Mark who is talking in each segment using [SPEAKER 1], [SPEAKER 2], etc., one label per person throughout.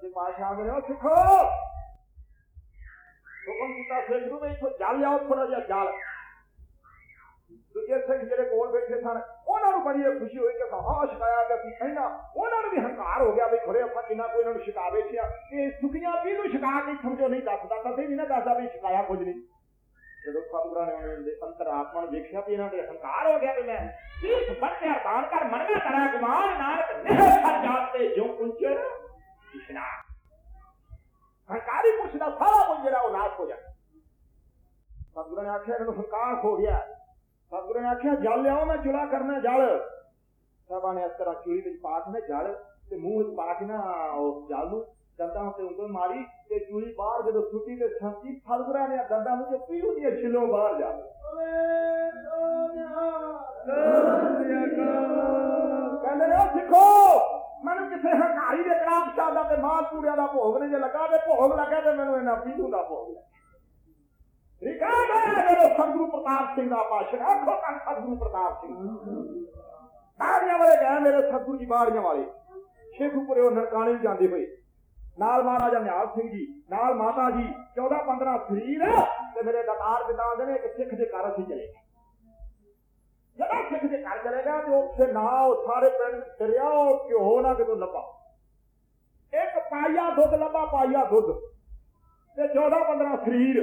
[SPEAKER 1] ਸੱਚੇ ਪਾਤਸ਼ਾਹ ਕਹਿੰਦੇ ਉਹ ਸਿੱਖੋ! ਹੁਕਮ ਕੀਤਾ ਸਿੱਖ ਨੂੰ ਵੀ ਇੱਥੋਂ ਜਲ ਲਿਆਓ ਥੋੜਾ ਜਿਹਾ ਜਲ। ਦੂਜੇ ਸਿੱਖ ਜਿਹੜੇ ਕੋਲ ਬੈਠੇ ਸਨ, ਉਹਨਾਂ ਨੂੰ ਬੜੀ ਖੁਸ਼ੀ ਹੋਈ ਕਿ ਹਾਂ ਸ਼ਿਕਾਇਆ ਅਸੀਂ ਕਹਿਣਾ ਉਹਨਾਂ ਨੂੰ ਵੀ ਹੰਕਾਰ ਹੋ ਗਿਆ ਵੀ ਖੜੇ ਆਪਾਂ ਕਿੰਨਾ ਕੋਈ ਇਹਨਾਂ ਨੂੰ ਸ਼ਿਕਾ ਬੈਠਿਆ ਇਹ ਸੁਖੀਆਂ ਵੀ ਨੂੰ ਸ਼ਿਕਾ ਨਹੀਂ ਸਮਝੋ ਨਹੀਂ ਦੱਸਦਾ? ਤਾਂ ਨਹੀਂ ਨਾ ਦੱਸਦਾ ਵੀ ਸ਼ਿਕਾਇਆ ਕੁਝ ਨਹੀਂ। ਜਦੋਂ ਸਤਿਗੁਰਾਂ ਨੇ ਉਹਨਾਂ ਦੇ ਅੰਤਰਾਤਮਾ ਨੂੰ ਵੇਖਿਆ ਵੀ ਇਹਨਾਂ ਦੇ ਹੰਕਾਰ ਹੋ ਗਿਆ ਵੀ ਮੈਂ, ਇਸ ਬੰਦੇ ਅਰਦਾਨ ਕਰ ਮਨਗਾ ਕਰਾ ਗੁਮਾਨ ਨਾਨਕ ਹੰਕਾਰੀ ਪੁਰਸ਼ ਦਾ ਸਾਰਾ ਕੁਝ ਜਿਹੜਾ ਉਹ ਨਾਸ਼ ਹੋ ਜਾਂਦਾ ਸਤਿਗੁਰਾਂ ਨੇ ਆਖਿਆ, ਇਹਨੂੰ ਹੰਕਾਰ ਹੋ ਗਿਆ। ਸਤਿਗੁਰੂ ਨੇ ਆਖਿਆ, ਜਲ ਲਿਆਓ, ਮੈਂ ਚੁਲਾ ਕਰਨਾ ਜਲ। ਸਾਹਿਬਾਂ ਨੇ ਇਸ ਤਰ੍ਹਾਂ ਚੁਲੀ ਵਿੱਚ ਪਾ ਕੇ ਜਲ ਤੇ ਮੂੰਹ ਵਿੱਚ ਪਾ ਕੇ ਨਾ ਉਸ ਜਲ ਨੂੰ ਦੰਦਾਂ ਉੱਤੇ ਉਂਗਲ ਮਾਰੀ ਤੇ ਚੁਲੀ ਬਾਹਰ ਜਦੋਂ ਸੁੱਟੀ ਤੇ ਸੰਤੀ ਸਤਿਗੁਰਾਂ ਨੇ ਦੰਦਾਂ ਨੂੰ ਜੋ ਪੀਉ ਦੀ ਛਿਲੋ ਬਾਹਰ ਜਾਵੇ ਸ਼ਾਦਾ ਪੂੜਿਆਂ ਦਾ ਭੋਗ ਨੇ ਜੇ ਲੱਗਾ ਤੇ ਭੋਗ ਲੱਗਾ ਤੇ ਮੈਨੂੰ ਇਹਨਾਂ ਪੀਉ ਦਾ ਭੋਗ ਲੱਗਾ ਰਿਕਾਰਡ ਹੈ ਮੇਰੇ ਸਤਿਗੁਰੂ ਪ੍ਰਤਾਪ ਸਿੰਘ ਦਾ ਪਾਸ਼ਾ ਆਖੋ ਤਾਂ ਸਤਿਗੁਰੂ ਪ੍ਰਤਾਪ ਸਿੰਘ। ਬਾੜੀਆਂ ਵਾਲੇ ਗਏ ਮੇਰੇ ਸਤਿਗੁਰੂ ਜੀ ਬਾੜੀਆਂ ਵਾਲੇ। ਸ਼ੇਖੂਪੁਰੇ ਉਹ ਨਨਕਾਣੇ ਨੂੰ ਜਾਂਦੇ ਹੋਏ। ਨਾਲ ਮਹਾਰਾਜਾ ਨਿਹਾਲ ਸਿੰਘ ਜੀ, ਨਾਲ ਮਾਤਾ ਜੀ 14 15 ਸਰੀਰ ਤੇ ਮੇਰੇ ਦਤਾਰ ਪਿਤਾ ਦੇ ਨੇ, ਇੱਕ ਸਿੱਖ ਦੇ ਘਰ ਅਸੀਂ ਚਲੇ ਗਏ। ਜਦੋਂ ਸਿੱਖ ਦੇ ਘਰ ਚਲੇ ਗਏ ਤੇ ਉੱਥੇ ਨਾ ਉਹ ਸਾਰੇ ਪਿੰਡ ਫਿਰਿਆ, ਉਹ ਘਿਓ ਨਾ ਕਿਤੋਂ ਲੱਭਾ। ਇੱਕ ਪਾਈਆ ਦੁੱਧ ਲੱਭਾ ਪਾਈਆ ਦੁੱਧ ਤੇ 14 15 ਸਰੀਰ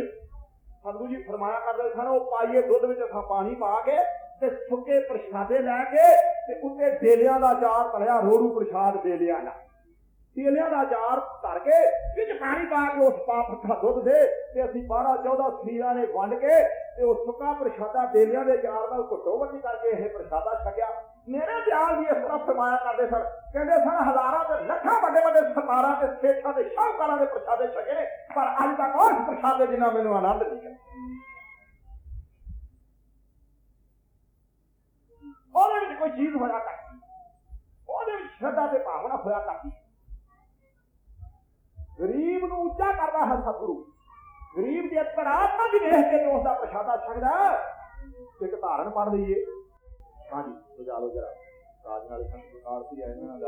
[SPEAKER 1] ਸੰਧੂ ਜੀ ਫਰਮਾਇਆ ਕਰਦੇ ਸਨ, ਉਹ ਪਾਈਏ ਦੁੱਧ ਵਿੱਚ ਅਸਾਂ ਪਾਣੀ ਪਾ ਕੇ ਤੇ ਸੁੱਕੇ ਪ੍ਰਸ਼ਾਦੇ ਲੈ ਕੇ ਤੇ ਉੱਤੇ ਡੇਲਿਆਂ ਦਾ ਚਾਰ ਭਰਿਆ, ਰੋਰੂ ਪ੍ਰਸ਼ਾਦ ਡੇਲਿਆਂ ਦਾ। ਤੇਲਿਆਂ ਦਾ ਅਚਾਰ ਧਰ ਕੇ ਵਿੱਚ ਪਾਣੀ ਪਾ ਕੇ ਉਸ ਪਾ ਦੁੱਧ ਦੇ ਤੇ ਅਸੀਂ 12 14 ਸਰੀਰਾਂ ਨੇ ਵੰਡ ਕੇ ਤੇ ਉਹ ਸੁੱਕਾ ਪ੍ਰਸ਼ਾਦਾ ਡੇਲਿਆਂ ਦੇ ਅਚਾਰ ਨਾਲ ਘੁੱਟੋ ਵੱਟੀ ਕਰਕੇ ਇਹ ਪ੍ਰਸ਼ਾਦਾ ਛਕਿਆ। ਮੇਰੇ ਪਿਆਰ ਦੀ ਇਸ ਤਰ੍ਹਾਂ ਫਰਮਾਇਆ ਕਰਦੇ ਸਨ। ਕਹਿੰਦੇ ਸਨ, ਹਜ਼ਾਰਾਂ ਤੇ ਲੱਖਾਂ ਵੱਡੇ ਵੱਡੇ ਸਰਦਾਰਾਂ ਤੇ ਸੇਠਾਂ ਤੇ ਸ਼ਾਹੂਕਾਰਾਂ ਦੇ ਪ੍ਰਸ਼ਾਦੇ ਛਕੇ ਨੇ, ਪਰ ਅੱਜ ਤੱਕ ਉਸ ਪ੍ਰਸ਼ਾਦੇ ਜਿੰਨਾ ਮੈਨੂੰ ਆਨੰਦ ਨਹੀਂ ਹੈ। ਉਹਦੇ ਵਿੱਚ ਕੋਈ ਚੀਜ਼ ਹੋਇਆ ਕਰਦੀ ਉਹਦੇ ਵਿੱਚ ਸ਼ਰਧਾ ਤੇ ਭਾਵਨਾ ਹੋਇਆ ਕਰਦੀ ਗਰੀਬ ਨੂੰ ਉੱਚਾ ਕਰਦਾ ਹੈ ਸਤਿਗੁਰੂ। ਗਰੀਬ ਦੀ ਅੰਤਰ ਆਤਮਾ ਦੀ ਵੇਖ ਕੇ ਉਸ ਦਾ ਪ੍ਰਸ਼ਾਦਾ ਛਕਦਾ ਇੱਕ ਧਾਰਨ ਬਣ ਲਈਏ। ਹਾਂਜੀ ਬਜਾ ਲਓ ਜਰਾ। ਰਾਜ ਨਾਲ ਸੰਤ ਪ੍ਰਕਾਰ ਸੀ ਇਹਨਾਂ ਦਾ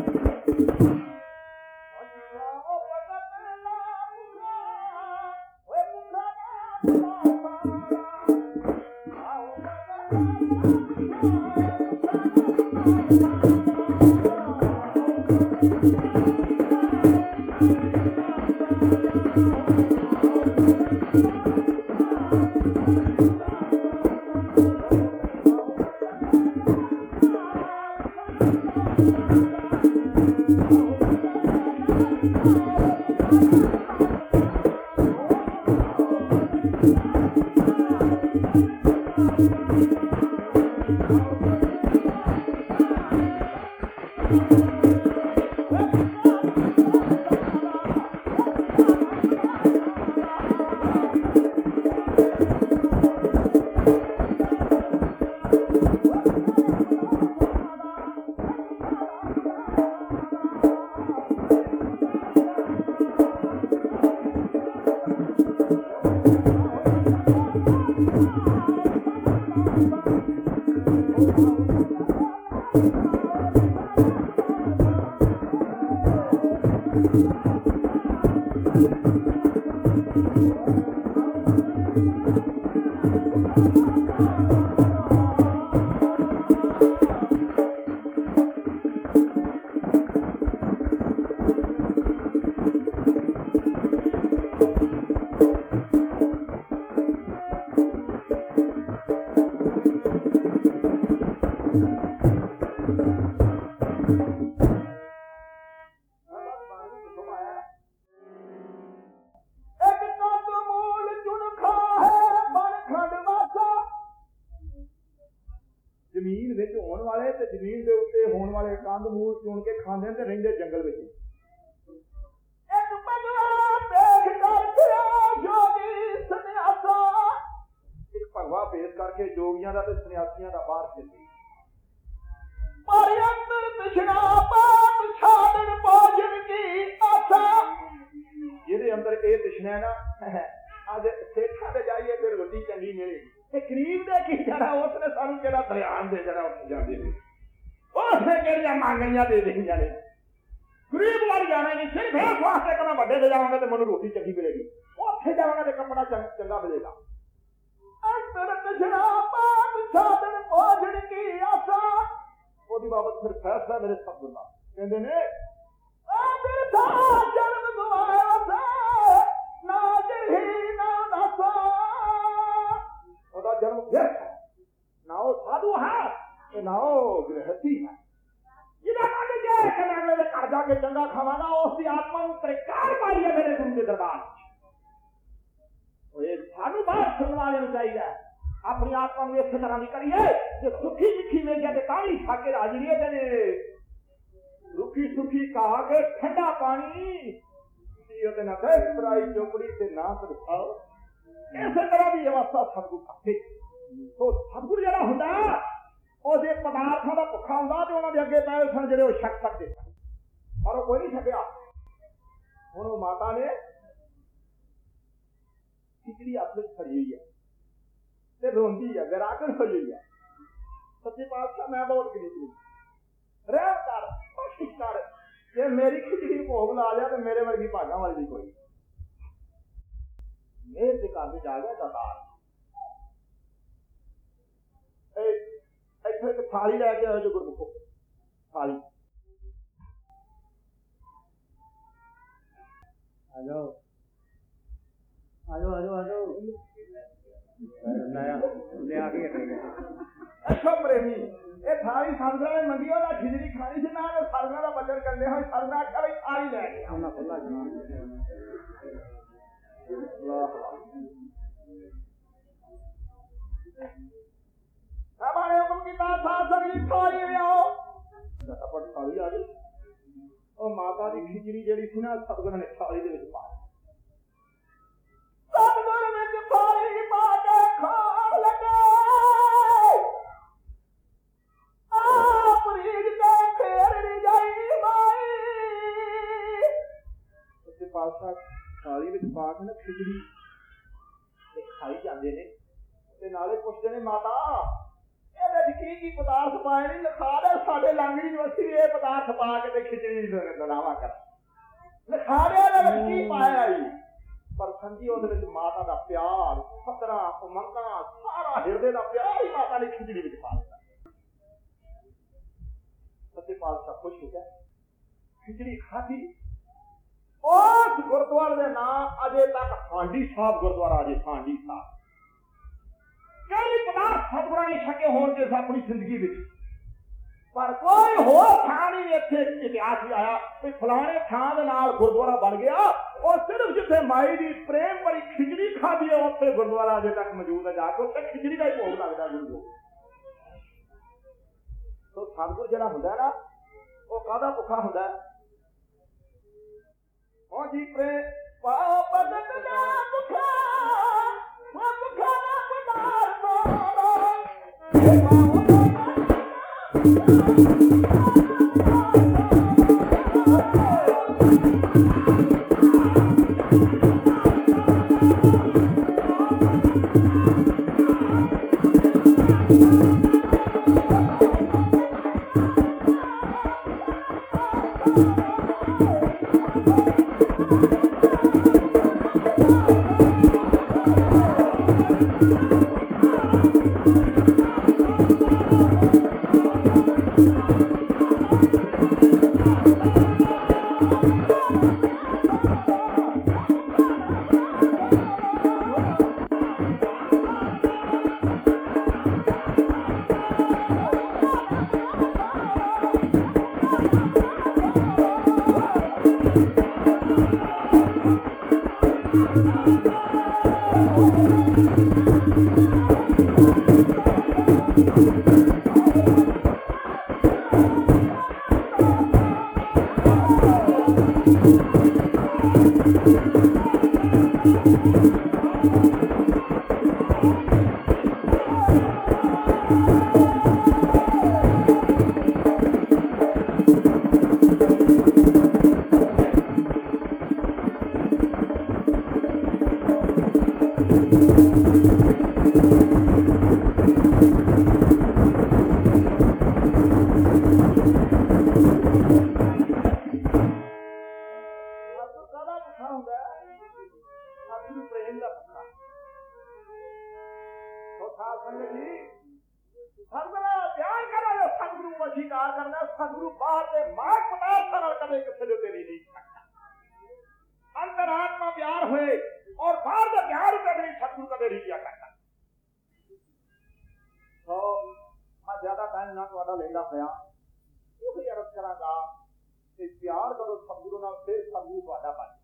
[SPEAKER 1] ਹੋਣ ਵਾਲੇ ਤੇ ਜ਼ਮੀਨ ਦੇ ਉੱਤੇ ਹੋਣ ਵਾਲੇ ਕੰਦ ਮੂਲ ਚੁਣ ਕੇ ਖਾਂਦੇ ਤੇ ਰਹਿੰਦੇ ਜੰਗਲ ਵਿੱਚ। ਇੱਕ ਭਗਵਾ ਦੇਖ ਕਰਕੇ ਜੋਗੀ ਸੰਨਿਆਸਾ। ਇੱਕ ਭਗਵਾ ਪੇਸ਼ ਕਰਕੇ ਜੋਗੀਆਂ ਦਾ ਤੇ ਸੰਨਿਆਸੀਆਂ ਦਾ ਬਾਹਰ ਚੱਲੀ ਪਰ ਅੰਦਰ ਪਿਛੜਾ ਪਾਪ ਛਾੜਨ ਭੋਜਨ ਕੀ ਆਸਾ। ਜਿਹਦੇ ਅੰਦਰ ਇਹ ਤਿਸ਼ਨਾ ਹੈ ਨਾ ਅੱਜ ਸੇਠਾਂ ਤੇ ਜਾਈਏ ਫਿਰ ਰੋਟੀ ਚੰਗੀ ਮਿਲੇਗੀ ਤੇ ਗਰੀਬ ਦੇ ਕੀ ਜਾਣਾ ਉਸਨੇ ਸਾਨੂੰ ਕਿਹੜਾ ਦਰਿਆਨ ਦੇ ਜਿਹੜਾ ਉੱਥੇ ਜਾਂਦੇ ਨੇ ਉਸਨੇ ਕਿਹੜੀਆਂ ਦੇ ਦੇਣੀਆਂ ਨੇ ਗਰੀਬ ਵੱਲ ਜਾਣਾ ਨਹੀਂ ਸਿਰਫ ਇਸ ਵਾਸਤੇ ਕਿ ਵੱਡੇ ਤੇ ਜਾਵਾਂਗਾ ਤੇ ਮੈਨੂੰ ਰੋਟੀ ਚੰਗੀ ਮਿਲੇਗੀ। ਉੱਥੇ ਜਾਵਾਂਗਾ ਤੇ ਕੱਪੜਾ ਚੰਗਾ ਮਿਲੇਗਾ। ਅੰਦਰ ਪਿਛੜਾ ਪਾਪ ਛਾੜਨ ਕੀ ਆਸਾ। ਉਹਦੀ ਬਾਬਤ ਫਿਰ ਫੈਸਲਾ ਮੇਰੇ ਸਭ ਕਹਿੰਦੇ ਨੇ ਆਦਰ ਦਾ ਜਨਮ ਗਵਾਇਆ ਸੇ ਨਾ ਜਰਹੀ ਨਾ ਦਾਸਾ ਉਹਦਾ ਜਨਮ ਵਿਅਰਥ ਹੈ। ਨਾ ਉਹ ਸਾਧੂ ਹੈ ਤੇ ਨਾ ਉਹ ਗ੍ਰਹਸੀ ਹੈ। ਕਿ ਮੈਂ ਅਗਲੇ ਘਰ ਜਾ ਕੇ ਚੰਗਾ ਖਾਵਾਂਗਾ, ਉਸ ਦੀ ਆਤਮਾ ਨੂੰ ਤ੍ਰਿਕਾਰ ਪਾਈ ਮੇਰੇ ਗੁਰੂ ਦੇ ਦਰਬਾਰ ਉਹ ਇਹ ਸਾਨੂੰ ਬਾਹਰ ਸੁਣਨ ਵਾਲਿਆਂ ਨੂੰ ਚਾਹੀਦਾ ਆਪਣੀ ਆਤਮਾ ਨੂੰ ਇਸੇ ਤਰ੍ਹਾਂ ਦੀ ਕਰੀਏ, ਜੇ ਸੁਖੀ ਮਿੱਠੀ ਮਿਲ ਜਾਏ ਤੇ ਤਾਂ ਵੀ ਖਾ ਰਾਜੀ ਨਹੀਂ ਕਹਿੰਦੇ ਰੁੱਖੀ ਸੁਖੀ ਕਹਾ ਕੇ ਠੰਡਾ ਪਾਣੀ ਪੀਓ ਤੇ ਨਾ ਕਹਿ ਫਰਾਈ ਚੋਪੜੀ ਤੇ ਨਾ ਸਰਖਾਓ ਇਸੇ ਤਰ੍ਹਾਂ ਦੀ ਅਵਸਥਾ ਸਤਿਗੁਰ ਕਰਦੇ ਸੋ ਸਤਿਗੁਰ ਜਿਹੜਾ ਹੁੰਦਾ ਉਹਦੇ ਪਦਾਰਥਾਂ ਦਾ ਭੁੱਖਾ ਹੁੰਦਾ ਤੇ ਉਹਨਾਂ ਦੇ ਅੱਗੇ ਪਏ ਸਨ ਜਿਹੜੇ ਉਹ ਛਕ ਸਕਦੇ ਸਨ। ਪਰ ਉਹ ਕੋਈ ਨਹੀਂ ਛਕਿਆ ਹੁਣ ਉਹ ਮਾਤਾ ਨੇ ਖਿਚੜੀ ਆਪਣੇ ਚ ਫੜੀ ਹੋਈ ਹੈ ਤੇ ਰੋਂਦੀ ਹੈ, ਵਿਰਾਗਣ ਹੋਈ ਹੋਈ ਹੈ। ਸੱਚੇ ਪਾਤਸ਼ਾਹ, ਮੈਂ ਬਹੁਤ ਗਰੀਬ ਹਾਂ। ਰਹਿ ਕਰ ਬਖਸ਼ਿਸ਼ ਕਰ। ਜੇ ਮੇਰੀ ਖਿਚੜੀ ਭੋਗ ਲਾ ਲਿਆ ਤੇ ਮੇਰੇ ਵਰਗੀ ਭਾਗਾਂ ਵਾਲੀ ਦੀ ਕੋਈ। ਮੇਰ ਦੇ ਘਰ ਵਿੱਚ ਆ ਗਿਆ ਦਾਤਾਰ ਇਹ ਇੱਥੇ ਇੱਕ ਥਾਲੀ ਲੈ ਕੇ ਆਇਓ ਜੋ ਗੁਰਮੁਖੋ ਥਾਲੀ
[SPEAKER 2] ਆ ਜਾਓ ਆ ਜਾਓ ਆ ਜਾਓ ਆ ਜਾਓ ਲਾਇਆ ਲਿਆ ਕੇ ਰੱਖੇਗਾ
[SPEAKER 1] ਅੱਛਾ ਪ੍ਰੇਮੀ ਇਹ ਥਾਲੀ ਸੰਗਰਾਂ ਨੇ ਮੰਗੀ ਉਹਦਾ ਖਿਚੜੀ ਖਾਣੀ ਸੀ ਨਾਲ ਸੰਗਰਾਂ ਦਾ ਬਚਨ ਕਰਨੇ ਹੋਏ ਸੰਗਰਾਂ ਆਖਿਆ ਵੀ ਥਾਲੀ ਲੈ ਕੇ ਆਓ
[SPEAKER 2] ਉਹਨਾਂ ਖੁੱਲਾ ਜਨਾਬ
[SPEAKER 1] ਵਾਹ ਵਾਹ ਹਮਾਰੇ ਹੁਕਮ ਕੀ ਬਾਤ ਸਾਥ ਸਭੀ ਥਾਲੀ ਲੈ ਆਓ ਫਟਾਫਟ ਥਾਲੀ ਆ ਗਈ ਉਹ ਮਾਤਾ ਦੀ ਖਿਚੜੀ ਜਿਹੜੀ ਸੀ ਨਾ ਸਤਗੁਰਾਂ ਨੇ ਥਾਲੀ ਦੇ ਵਿੱਚ ਪਾ ਦਿੱਤੀ। ਸਤਗੁਰ ਵਿੱਚ ਥਾਲੀ ਪਾ ਕੇ ਖਾਣ ਲੱਗੇ। ਆਪ ਰੀਝ ਕੇ ਫੇਰ ਨਹੀਂ ਜਾਈ ਮਾਈ। ਉੱਤੇ ਪਾਸਾ ਥਾਲੀ ਵਿੱਚ ਪਾ ਕੇ ਨਾ ਖਿਚੜੀ ਤੇ ਖਾਈ ਜਾਂਦੇ ਨੇ। ਤੇ ਨਾਲੇ ਪੁੱਛਦੇ ਨੇ ਮਾਤਾ ਕੀ ਪਦਾਰਥ ਪਾਏ ਨੇ ਲਿਖਾ ਦੇ ਸਾਡੇ ਲਾਂਗੜੀ ਨੂੰ ਇਹ ਪਦਾਰਥ ਪਾ ਕੇ ਤੇ ਖਿਚੜੀ ਬਣਾਵਾ ਕਰ ਲਿਖਾ ਦੇ ਇਹਦੇ ਵਿੱਚ ਕੀ ਪਾਇਆ ਜੀ ਪਰ ਸੰਜੀ ਉਹਦੇ ਵਿੱਚ ਮਾਤਾ ਦਾ ਪਿਆਰ ਫਤਰਾ ਉਮੰਗਾਂ, ਸਾਰਾ ਹਿਰਦੇ ਦਾ ਪਿਆਰ ਹੀ ਮਾਤਾ ਨੇ ਖਿਚੜੀ ਵਿੱਚ ਪਾ ਦਿੱਤਾ। ਸੱਚੇ ਪਾਤਸ਼ਾਹ ਖੁਸ਼ ਹੋ ਗਿਆ ਖਿਚੜੀ ਖਾਧੀ ਉਸ ਗੁਰਦੁਆਰੇ ਦੇ ਨਾਂ ਅਜੇ ਤੱਕ ਹਾਂਡੀ ਸਾਹਿਬ ਗੁਰਦੁਆਰਾ ਅਜੇ ਹਾਂਡੀ ਸਾਹਿਬ। ਕਈ ਪਦਾਰਥ ਸਤਿਗੁਰਾਂ ਨੇ ਛਕੇ ਹੋਣ ਦੇ ਆਪਣੀ ਜ਼ਿੰਦਗੀ ਵਿੱਚ? ਪਰ ਕੋਈ ਹੋਰ ਥਾਂ ਨਹੀਂ ਇੱਥੇ ਇਤਿਹਾਸ ਵੀ ਆਇਆ। ਵੀ ਫਲਾਣੇ ਥਾਂ ਦੇ ਨਾਲ ਗੁਰਦੁਆਰਾ ਬਣ ਗਿਆ। ਉਹ ਸਿਰਫ ਜਿੱਥੇ ਮਾਈ ਦੀ ਪ੍ਰੇਮ ਭਰੀ ਖਿਚੜੀ ਖਾਦੀ ਹੈ, ਉੱਥੇ ਗੁਰਦੁਆਰਾ ਅਜੇ ਤੱਕ ਮੌਜੂਦ ਹੈ। ਜਾ ਕੇ ਉੱਥੇ ਖਿਚੜੀ ਦਾ ਹੀ ਭੋਗ ਲੱਗਦਾ ਗੁਰੂ ਸੋ ਸਤਿਗੁਰ ਜਿਹੜਾ ਹੁੰਦਾ ਨਾ, ਉਹ ਕਾਹਦਾ ਭੁੱਖਾ ਹੁੰਦਾ? ਹੈ ਉਹ ਜੀ ਪ੍ਰੇ Thank you. ਸਾਧ ਸੰਗਤ ਜੀ, ਸਤਿਗੁਰੂ ਪਿਆਰ ਕਰਾਂਗੇ ਸਤਿਗੁਰੂ ਨੂੰ ਅਸ਼ੀਕਾਰ ਕਰਨਾ, ਸਤਿਗੁਰੂ ਬਾਹਰ ਦੇ ਮਾਰ ਪਦਾਰਥਾਂ ਨਾਲ ਕਦੇ ਕਿਸੇ ਦੇ ਉੱਤੇ ਨਹੀਂ ਅੰਤਰਾਤਮਾ ਪਿਆਰ ਹੋਏ ਔਰ ਬਾਹਰ ਦਾ ਪਿਆਰ ਉੱਤੇ ਨਹੀਂ, ਸਤਿਗੁਰੂ ਕਦੇ ਨਹੀਂ ਕਿਆ ਕਰਦਾ। ਸੋ, ਮੈਂ ਜ਼ਿਆਦਾ ਟਾਈਮ ਨਾ ਤੁਹਾਡਾ ਲੈਂਦਾ ਹੋਇਆ ਉਹ ਹੀ ਅਰਜ਼ ਕਰਾਂਗਾ ਕਿ ਪਿਆਰ ਕਰੋ ਸਤਿਗੁਰੂ ਨਾਲ, ਫਿਰ ਸਤਿਗੁਰੂ ਤੁਹਾਡਾ ਬਣ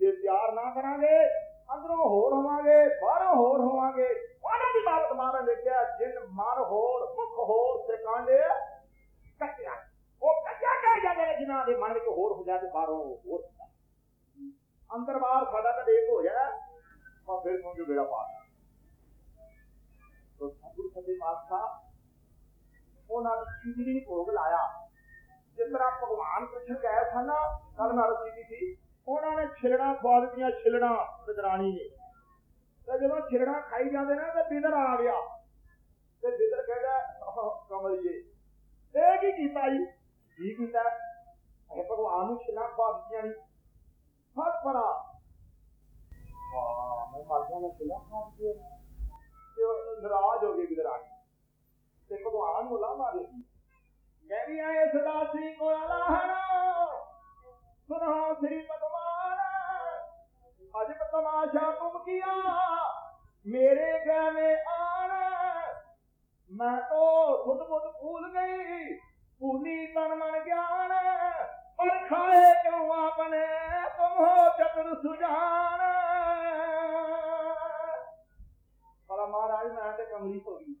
[SPEAKER 1] ਜੇ ਪਿਆਰ ਨਾ ਕਰਾਂਗੇ ਅੰਦਰੋਂ ਹੋਰ ਹੋਵਾਂਗੇ, ਬਾਹਰੋਂ ਹੋਰ ਹੋਵਾਂਗੇ। ਉਹਨਾਂ ਦੀ ਬਾਤ ਮਾਰਾ ਲਿਖਿਆ, ਜਿਨ ਮਨ ਹੋਰ, ਮੁਖ ਹੋਰ ਸਿਕਾਂਡੇ ਕੱਟਿਆ। ਉਹ ਕੱਟਿਆ ਕਹਿ ਜਾਂਦੇ ਨੇ, ਜਿਨ੍ਹਾਂ ਦੇ ਮਨ ਵਿੱਚ ਹੋਰ ਹੋ ਜਾਏ ਬਾਹਰੋਂ ਹੋਰ ਅੰਦਰ ਬਾਹਰ ਸਾਡਾ ਤਾਂ ਇੱਕ ਹੋ ਜਾਏ ਤਾਂ ਫਿਰ ਸਮਝੋ ਬੇੜਾ ਪਾਰ ਤੋ ਸਤਿਗੁਰੂ ਸੱਚੇ ਪਾਤਸ਼ਾਹ, ਉਹਨਾਂ ਨੇ ਖਿਚੜੀ ਭੋਗ ਲਾਇਆ। ਜਿਸ ਤਰ੍ਹਾਂ ਭਗਵਾਨ ਕ੍ਰਿਸ਼ਨ ਗਏ ਸਨ ਕੱਲ ਨਾਲ ਕੀਤੀ ਸੀ। ਉਹਨਾਂ ਨੇ ਛਿਲੜਾ ਖਵਾ ਦਿੱਤੀਆਂ ਛਿਲੜਾ ਬਿਦਰਾਣੀ ਨੇ। ਤੇ ਜਦੋਂ ਛਿਲੜਾ ਖਾਈ ਜਾਂਦੇ ਨੇ, ਤੇ ਬਿਦਰ ਆ ਗਿਆ। ਤੇ ਬਿਦਰ ਕਹਿੰਦਾ ਕਮਲੀਏ ਇਹ ਕੀ ਕੀਤਾ ਜੀ? ਕੀ ਕੀਤਾ? ਇਹ ਭਗਵਾਨ ਨੂੰ ਛਿਲੜਾ ਖਵਾ ਦਿੱਤੀਆਂ ਨਹੀਂ ਫਟ ਪੜਾ ਵਾਹ ਮੈਂ ਮਰ ਗਿਆ, ਮੈਂ ਛਿਲੜਾ ਖਾ ਤੇ ਉਹ ਨਾਰਾਜ਼ ਹੋ ਗਏ ਬਿਦਰਾਣੀ ਤੇ ਭਗਵਾਨ ਨੂੰ ਲਾਹ ਦੇ ਮੈਂ ਵੀ ਆਏ ਸਦਾ ਸ੍ਰੀ ਕੋ ਅਲਾਹਣਾ ਸੁਨਾ ਸ੍ਰੀ ਭਗਵਾਨ। ਅਜਬ ਤਮਾਸ਼ਾ ਤੁਮ ਕੀਆ। ਮੇਰੇ ਗਹਿਣੇ ਆਣ। ਮੈਂ ਤੋ ਖੁਦ ਬੁੱਧ ਭੂਲ ਗਈ। ਭੂਲੀ ਤਨ ਮਨ ਗਿਆਨ। ਪਰ ਕਿਉ ਆਪਨੇ ਤੁਮ ਚਤੁਰ ਸੁਜਾਨ। ਪਰ ਮਹਾਰਾਜ, ਮੈਂ ਤੇ ਕਮਲੀ ਹੋ ਗਈ।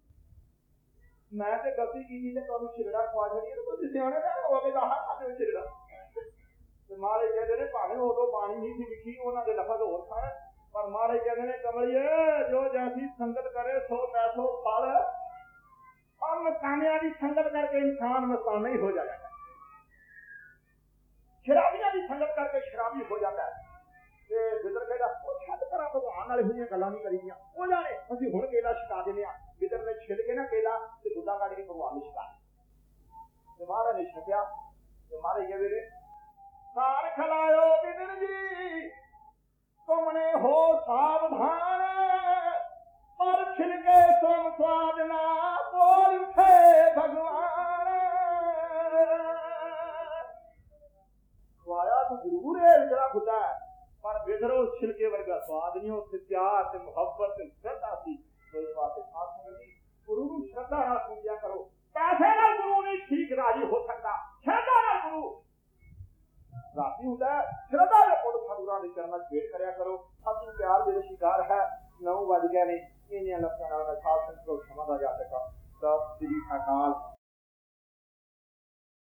[SPEAKER 1] ਮੈਂ ਤੇ ਗਲਤੀ ਕੀਤੀ ਤੇ ਤੁਹਾਨੂੰ ਛਿਰੜਾ ਖਵਾ ਛੜੀ ਤੇ ਤੁਸੀਂ ਸਿਆਣੇ ਨਾ ਹੋਵੇ ਦਾ ਹੱਥ ਤੇ ਛਿਰੜਾ ਤੇ ਮਹਾਰਾਜ ਕਹਿੰਦੇ ਨੇ ਭਾਵੇਂ ਉਦੋਂ ਬਾਣੀ ਨਹੀਂ ਸੀ ਲਿਖੀ, ਉਹਨਾਂ ਦੇ ਲਫ਼ਜ਼ ਹੋਰ ਸਨ। ਪਰ ਮਹਾਰਾਜ ਕਹਿੰਦੇ ਨੇ, ਕਮਲੀਏ, ਜੋ ਜੈਸੀ ਸੰਗਤ ਕਰੇ, ਸੋ ਤੈਸੋ ਫਲ। ਔਰ ਮਸਤਾਨਿਆਂ ਦੀ ਸੰਗਤ ਕਰਕੇ ਇਨਸਾਨ ਮਸਤਾਨਾ ਹੀ ਹੋ ਜਾਂਦਾ ਹੈ। ਸ਼ਰਾਬੀਆਂ ਦੀ ਸੰਗਤ ਕਰਕੇ ਸ਼ਰਾਬੀ ਹੋ ਜਾਂਦਾ ਤੇ ਬਿਦਰ ਕਹਿੰਦਾ, ਉਹ ਛੱਡ ਕਰਾਂ ਭਗਵਾਨ ਨਾਲ ਇਹੋ ਜਿਹੀਆਂ ਗੱਲਾਂ ਨਹੀਂ ਕਰੀਦੀਆਂ ਉਹ ਜਾਣੇ, ਅਸੀਂ ਹੁਣ ਕੇਲਾ ਛਕਾ ਦਿੰਦੇ ਆ ਬਿਦਰ ਨੇ ਛਿਲ ਕੇ ਨਾ ਕੇਲਾ ਤੇ ਗੁੱਦਾ ਕੱਢ ਕੇ ਭਗਵਾਨ ਨੂੰ ਛਕਾ ਤੇ ਮਹਾਰਾਜ ਨੇ ਛਕਿਆ। ਤੇ ਮਹਾਰਾਜ ਕਹਿੰਦੇ ਨੇ ਸਾਰ ਖਲਾਇਓ ਬਿਦਰ ਜੀ। ਤੁਮਨੇ ਹੋ ਸਾਵਧਾਨ, ਪਰ ਛਿਲਕੇ ਤੁਮ ਸਵਾਦ ਨਾ ਬੋਲ ਉਠੇ ਭਗਵਾਨ। ਖਵਾਇਆ ਤਾਂ ਜ਼ਰੂਰ ਹੈ ਜਿਹੜਾ ਖੁਦਾ ਹੈ, ਪਰ ਬਿਦਰੋ ਛਿਲਕੇ ਵਰਗਾ ਸਵਾਦ ਨਹੀਂ ਉੱਥੇ ਪਿਆਰ ਤੇ ਮੁਹੱਬਤ ਤੇ ਸ਼ਰਧਾ ਸੀ। ਸੋ ਵਾਸਤੇ ਖਾਸ ਜੀ ਗੁਰੂ ਨੂੰ ਸ਼ਰਧਾ ਨਾਲ ਪੂਜਿਆ ਕਰੋ ਪੈਸੇ ਨਾਲ ਗੁਰੂ ਨਹੀਂ ਠੀਕ ਰਾਜੀ ਹੋ ਸਕਦਾ ਸ਼ਰਧਾ ਨਾਲ ਗੁਰੂ ਰਾਜੀ ਹੁੰਦਾ ਹੈ। ਸ਼ਰਧਾ ਦੇ ਪੁੱਤ ਸਤਿਗੁਰਾਂ ਦੇ ਚਰਨਾਂ 'ਚ ਵੇਟ ਕਰਿਆ ਕਰੋ। ਸਤਿਗੁਰ ਪਿਆਰ ਦੇ ਸ਼ਿਕਾਰ ਹੈ। ਨੌ ਵੱਜ ਗਏ ਨੇ। ਇਹਨੀਆਂ ਲਫ਼ਜ਼ਾਂ ਨਾਲ ਮੈਂ ਸਾਧ ਸੰਗਤ ਨੂੰ ਸਮਾਂ ਦਾ ਜਾ ਸਕਾਂ ਸਤਿ ਸ੍ਰੀ ਅਕਾਲ।